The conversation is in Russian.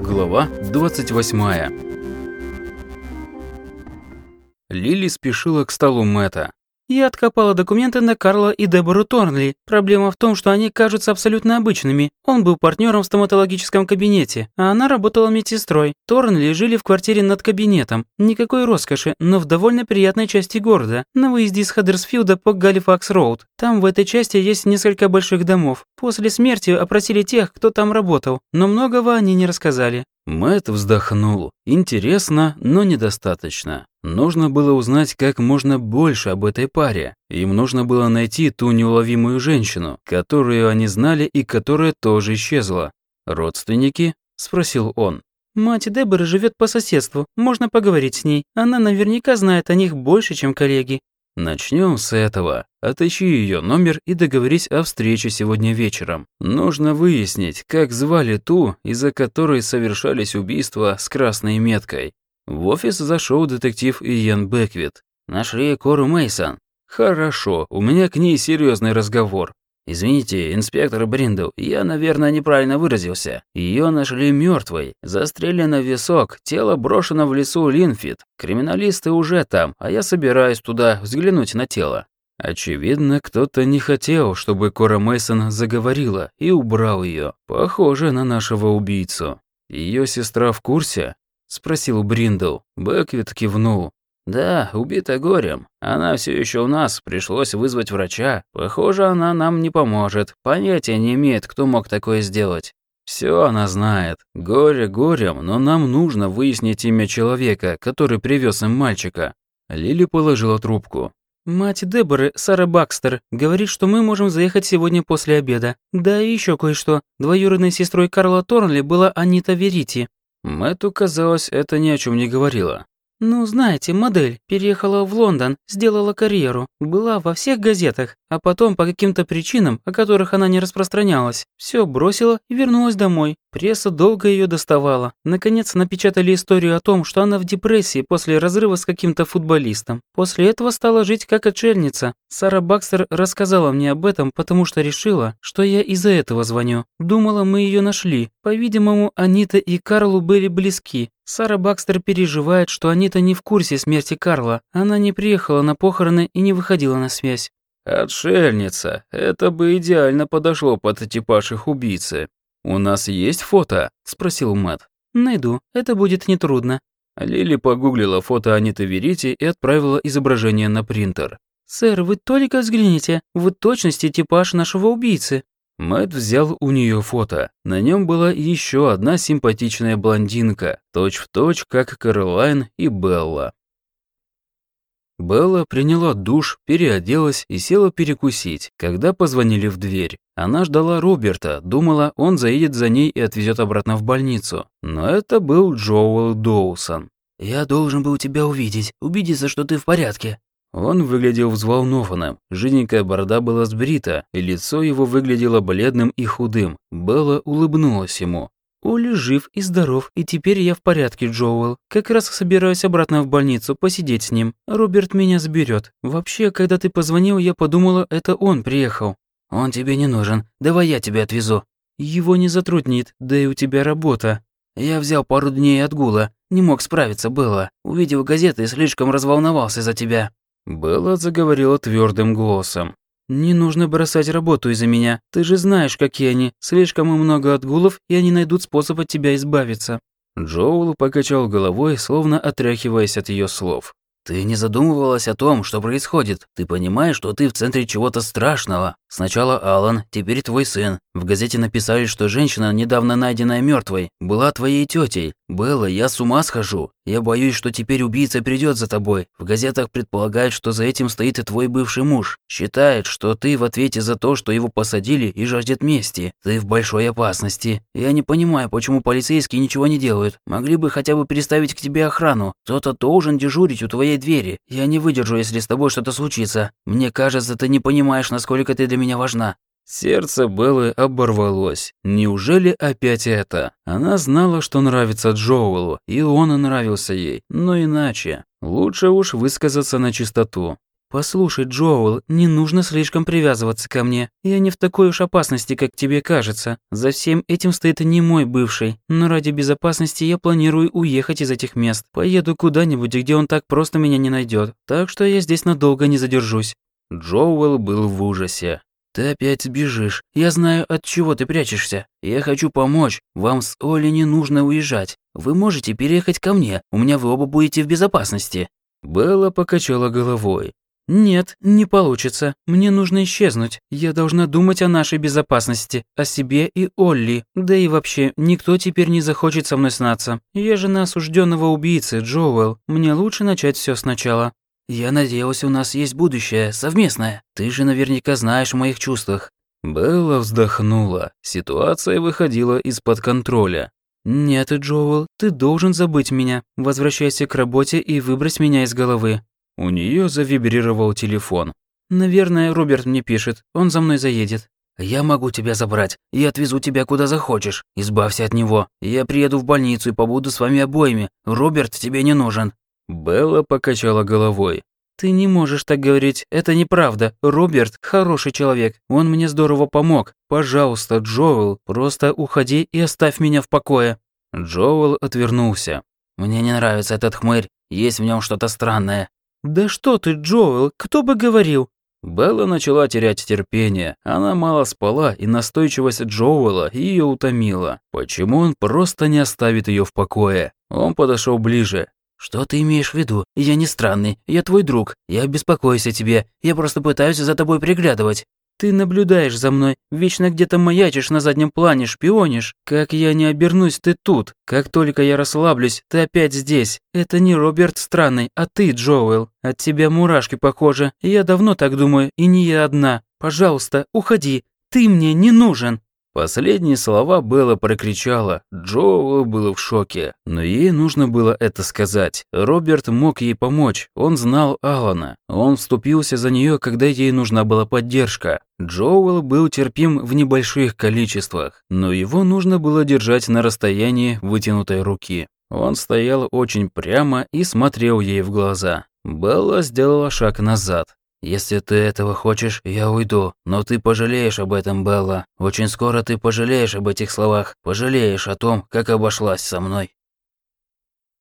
Глава 28 Лили спешила к столу Мэтта. Я откопала документы на Карла и Дебору Торнли. Проблема в том, что они кажутся абсолютно обычными. Он был партнером в стоматологическом кабинете, а она работала медсестрой. Торнли жили в квартире над кабинетом. Никакой роскоши, но в довольно приятной части города, на выезде из Хаддерсфилда по Галифакс-Роуд. Там в этой части есть несколько больших домов. После смерти опросили тех, кто там работал, но многого они не рассказали. Мэтт вздохнул. Интересно, но недостаточно. Нужно было узнать как можно больше об этой паре. Им нужно было найти ту неуловимую женщину, которую они знали и которая тоже исчезла. «Родственники?» – спросил он. Мать Деборы живет по соседству, можно поговорить с ней. Она наверняка знает о них больше, чем коллеги. Начнем с этого. Отыщи ее номер и договорись о встрече сегодня вечером. Нужно выяснить, как звали ту, из-за которой совершались убийства с красной меткой. В офис зашел детектив Иен Беквит. Нашли Кору Мейсон. Хорошо, у меня к ней серьезный разговор. «Извините, инспектор Бриндл, я, наверное, неправильно выразился. Ее нашли мертвой, застрелено в висок, тело брошено в лесу Линфит. Криминалисты уже там, а я собираюсь туда взглянуть на тело». Очевидно, кто-то не хотел, чтобы Кора Мейсон заговорила и убрал ее. Похоже на нашего убийцу. Ее сестра в курсе? спросил Бриндл. Бэквит кивнул. «Да, убита горем. Она все еще у нас, пришлось вызвать врача. Похоже, она нам не поможет. Понятия не имеет, кто мог такое сделать». Все она знает. Горе горем, но нам нужно выяснить имя человека, который привез им мальчика. Лили положила трубку. Мать Деборы, Сара Бакстер, говорит, что мы можем заехать сегодня после обеда. Да и еще кое-что. Двоюродной сестрой Карла Торнли была Анита Верити. Мэтту казалось, это ни о чем не говорило. Ну, знаете, модель переехала в Лондон, сделала карьеру, была во всех газетах, а потом по каким-то причинам, о которых она не распространялась, все бросила и вернулась домой. Пресса долго ее доставала. Наконец напечатали историю о том, что она в депрессии после разрыва с каким-то футболистом. После этого стала жить как отшельница. Сара Бакстер рассказала мне об этом, потому что решила, что я из-за этого звоню. Думала, мы ее нашли. По-видимому, Анита и Карлу были близки. Сара Бакстер переживает, что Анита не в курсе смерти Карла. Она не приехала на похороны и не выходила на связь. «Отшельница. Это бы идеально подошло под типаж их убийцы. У нас есть фото?» – спросил Мэтт. «Найду. Это будет нетрудно». Лили погуглила фото Аниты Верити и отправила изображение на принтер. «Сэр, вы только взгляните. Вы точности типаж нашего убийцы». Мэтт взял у нее фото. На нем была еще одна симпатичная блондинка, точь-в-точь, точь, как Каролайн и Белла. Белла приняла душ, переоделась и села перекусить, когда позвонили в дверь. Она ждала Роберта, думала, он заедет за ней и отвезет обратно в больницу. Но это был Джоуэл Доусон. «Я должен был тебя увидеть, убедиться, что ты в порядке». Он выглядел взволнованным, жиденькая борода была сбрита, и лицо его выглядело бледным и худым. Белла улыбнулась ему. Оли жив и здоров, и теперь я в порядке, Джоуэл. Как раз собираюсь обратно в больницу посидеть с ним. Роберт меня заберет. Вообще, когда ты позвонил, я подумала, это он приехал. Он тебе не нужен. Давай я тебя отвезу. Его не затруднит, да и у тебя работа. Я взял пару дней отгула. Не мог справиться, было. Увидел газеты и слишком разволновался за тебя. Белла заговорила твердым голосом. «Не нужно бросать работу из-за меня. Ты же знаешь, какие они. Слишком много отгулов, и они найдут способ от тебя избавиться». Джоул покачал головой, словно отряхиваясь от ее слов. Ты не задумывалась о том, что происходит. Ты понимаешь, что ты в центре чего-то страшного. Сначала Алан, теперь твой сын. В газете написали, что женщина, недавно найденная мертвой, была твоей тетей. Белла, я с ума схожу. Я боюсь, что теперь убийца придет за тобой. В газетах предполагают, что за этим стоит и твой бывший муж. Считает, что ты в ответе за то, что его посадили и жаждет мести. Ты в большой опасности. Я не понимаю, почему полицейские ничего не делают. Могли бы хотя бы переставить к тебе охрану. Кто-то должен дежурить у твоей двери. Я не выдержу, если с тобой что-то случится. Мне кажется, ты не понимаешь, насколько ты для меня важна. Сердце Беллы оборвалось. Неужели опять это? Она знала, что нравится Джоуэлу, и он нравился ей, но иначе. Лучше уж высказаться на чистоту. «Послушай, Джоэл, не нужно слишком привязываться ко мне. Я не в такой уж опасности, как тебе кажется. За всем этим стоит не мой бывший. Но ради безопасности я планирую уехать из этих мест. Поеду куда-нибудь, где он так просто меня не найдет. Так что я здесь надолго не задержусь». Джоэл был в ужасе. «Ты опять сбежишь. Я знаю, от чего ты прячешься. Я хочу помочь. Вам с Олей не нужно уезжать. Вы можете переехать ко мне. У меня вы оба будете в безопасности». Белла покачала головой. «Нет, не получится. Мне нужно исчезнуть. Я должна думать о нашей безопасности, о себе и Олли. Да и вообще, никто теперь не захочет со мной снаться. Я жена осужденного убийцы, Джоуэлл. Мне лучше начать все сначала». «Я надеялась, у нас есть будущее, совместное. Ты же наверняка знаешь о моих чувствах». Белла вздохнула. Ситуация выходила из-под контроля. «Нет, Джоуэл, ты должен забыть меня. Возвращайся к работе и выбрось меня из головы». У нее завибрировал телефон. «Наверное, Роберт мне пишет. Он за мной заедет». «Я могу тебя забрать и отвезу тебя куда захочешь. Избавься от него. Я приеду в больницу и побуду с вами обоими. Роберт тебе не нужен». Белла покачала головой. «Ты не можешь так говорить, это неправда. Роберт – хороший человек, он мне здорово помог. Пожалуйста, Джоэл, просто уходи и оставь меня в покое». Джоэл отвернулся. «Мне не нравится этот хмырь, есть в нем что-то странное». «Да что ты, Джоэл, кто бы говорил?» Белла начала терять терпение. Она мало спала, и настойчивость Джоуэлла ее утомила. Почему он просто не оставит ее в покое? Он подошел ближе. «Что ты имеешь в виду? Я не странный, я твой друг. Я беспокоюсь о тебе. Я просто пытаюсь за тобой приглядывать». «Ты наблюдаешь за мной, вечно где-то маячишь на заднем плане, шпионишь. Как я не обернусь, ты тут. Как только я расслаблюсь, ты опять здесь. Это не Роберт Странный, а ты, Джоэл. От тебя мурашки похожи. Я давно так думаю, и не я одна. Пожалуйста, уходи. Ты мне не нужен». Последние слова Белла прокричала. Джоэл был в шоке. Но ей нужно было это сказать. Роберт мог ей помочь. Он знал Алана. Он вступился за нее, когда ей нужна была поддержка. Джоэл был терпим в небольших количествах, но его нужно было держать на расстоянии вытянутой руки. Он стоял очень прямо и смотрел ей в глаза. Белла сделала шаг назад. «Если ты этого хочешь, я уйду. Но ты пожалеешь об этом, Белла. Очень скоро ты пожалеешь об этих словах. Пожалеешь о том, как обошлась со мной».